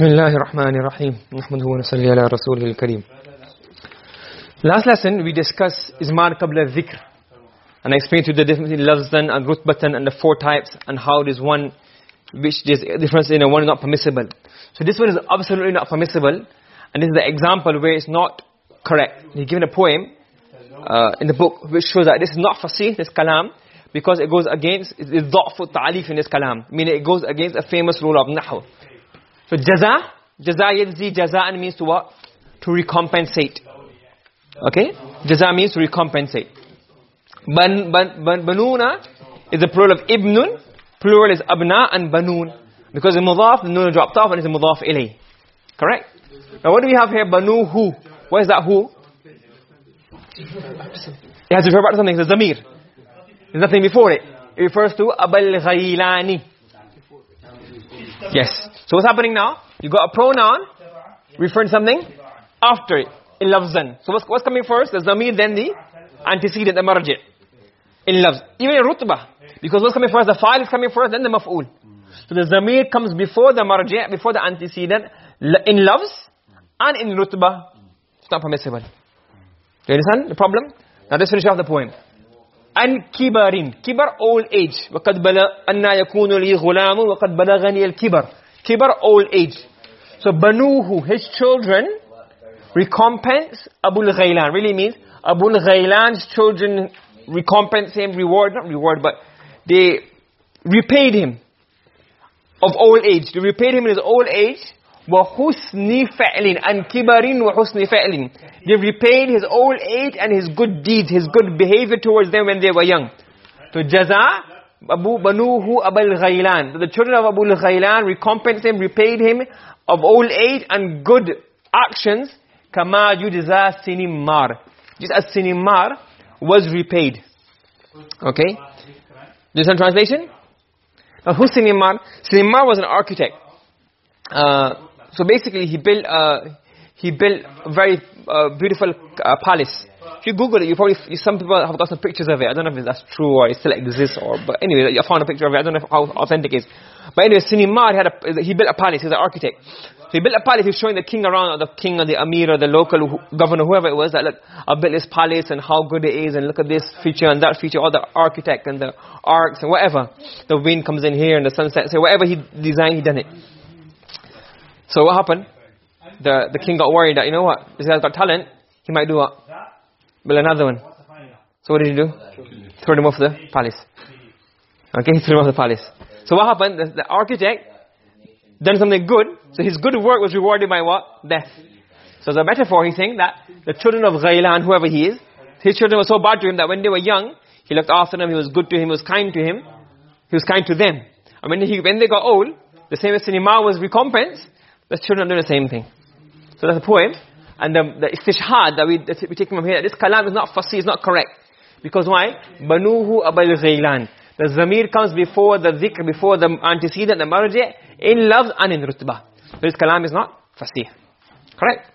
بسم الله الرحمن الرحيم نحمده ونصلي على رسوله الكريم Last lesson we discussed Ismar Qabla Dhikr and I explained to you the difference between Lafzan and Rutbatan and the four types and how there's one which there's a difference in and one is not permissible. So this one is absolutely not permissible and this is the example where it's not correct. He's given a poem uh, in the book which shows that this is not fasih, this kalam because it goes against, it's dha'fu ta'alif in this kalam. Meaning it goes against a famous rule of nahu. so jaza, jaza yajzi, jaza'an means to what? To recompensate. Okay? Jaza means to recompensate. Ban, ban, ban, banuna is the plural of ibnun. Plural is abna and banun. Because in mudaf, the nun dropped off and it's a mudaf ilay. Correct? Now what do we have here? Banu who? What is that who? It has to refer back to something. It's a zamir. There's nothing before it. It refers to Abal Ghailani. Yes. So what's happening now? You got a pronoun referring to something after it in lafzan. So what's, what's coming first? The zamir, then the antecedent, the marji. In lafz. Even in rutbah. Because what's coming first? The fa'il is coming first, then the maf'ul. So the zamir comes before the marji, before the antecedent, in lafz and in rutbah. It's not permissible. You understand the problem? Now let's finish off the poem. An kibarin. Kibar, old age. وَقَدْ بَلَغَ أَنَّا يَكُونُ لِي غُلَامٌ وَقَدْ بَلَغَنِي الْكِبَرِ Kibar, old age. So banuhu, his children, recompense Abul Ghailan. Really means Abul Ghailan's children recompense him, reward, not reward, but they repaid him of old age. They repaid him in his old age. وَحُسْنِ فَعْلٍ and kibarin وَحُسْنِ فَعْلٍ They repaid his old age and his good deeds, his good behavior towards them when they were young. So jaza, Abu Banuhu Abul Ghailan. The children of Abu Ghailan recompensed him, repaid him of old age and good actions. Kama yujza sinimar. Just as sinimar was repaid. Okay? This is translation? Now who's Sinimar? Sinimar was an architect. Uh, so basically he built uh, he built a very uh, beautiful uh, palace. If you Google it, you probably some people have got some pictures of it. I don't know if that's true or it still exists or but anyway, I found a picture of it. I don't know how authentic it is. But anyway, Sinimar had a, he built a palace. He's an architect. So he built a palace. He's showing the king around, or the king or the emir or the local governor, whoever it was, that look, I built this palace and how good it is, and look at this feature and that feature, all the architect and the arcs and whatever. The wind comes in here and the sunset. So whatever he designed, he done it. So what happened? The the king got worried that you know what, this guy's got talent. He might do what? Build another one. So what did he do? Throw him off the palace. Okay, he threw him off the palace. So what happened? The, the architect done something good. So his good work was rewarded by what? Death. So the metaphor, he's saying that the children of Ghailan, whoever he is, his children were so bad to him that when they were young, he looked after them, he was good to him, he was kind to him, he was kind to them. And when, he, when they got old, the same as Sinimar was recompensed, the children are doing the same thing. So that's a poem. And the, the istishhad that we, that we take from here, this kalam is not fasih, it's not correct. Because why? Banuhu abal ghailan. The zamir comes before the dhikr, before the antecedent, the marji, in lafz and in rutbah. This kalam is not fasih. Correct?